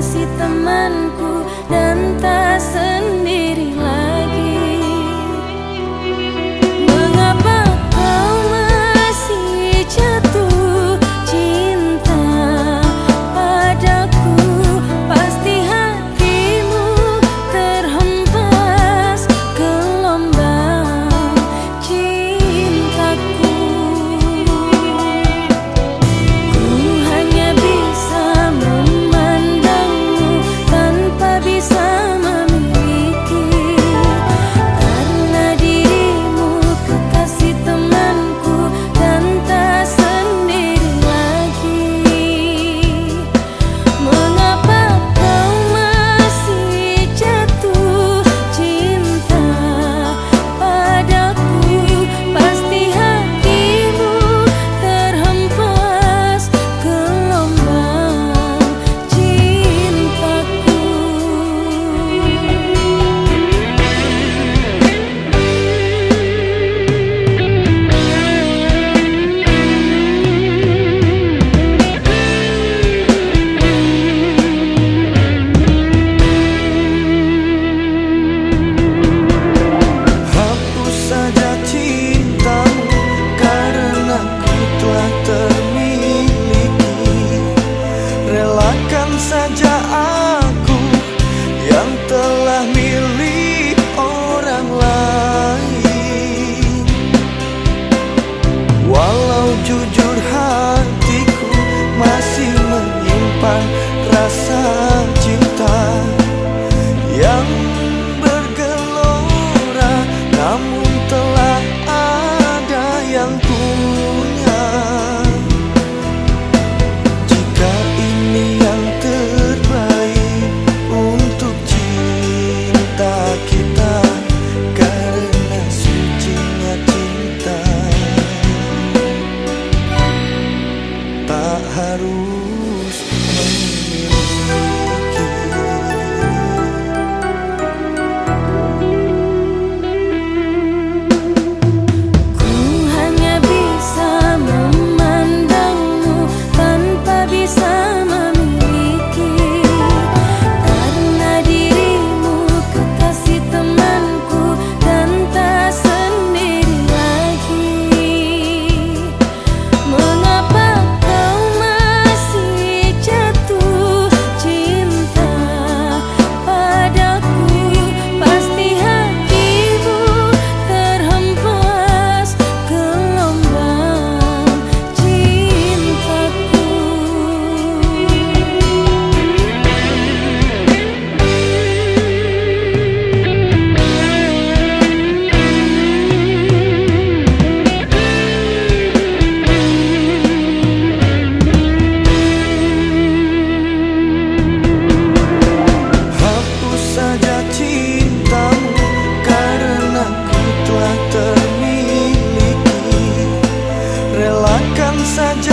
kasih teman saja aku yang telah milik orang lain. Walau jujur hati saja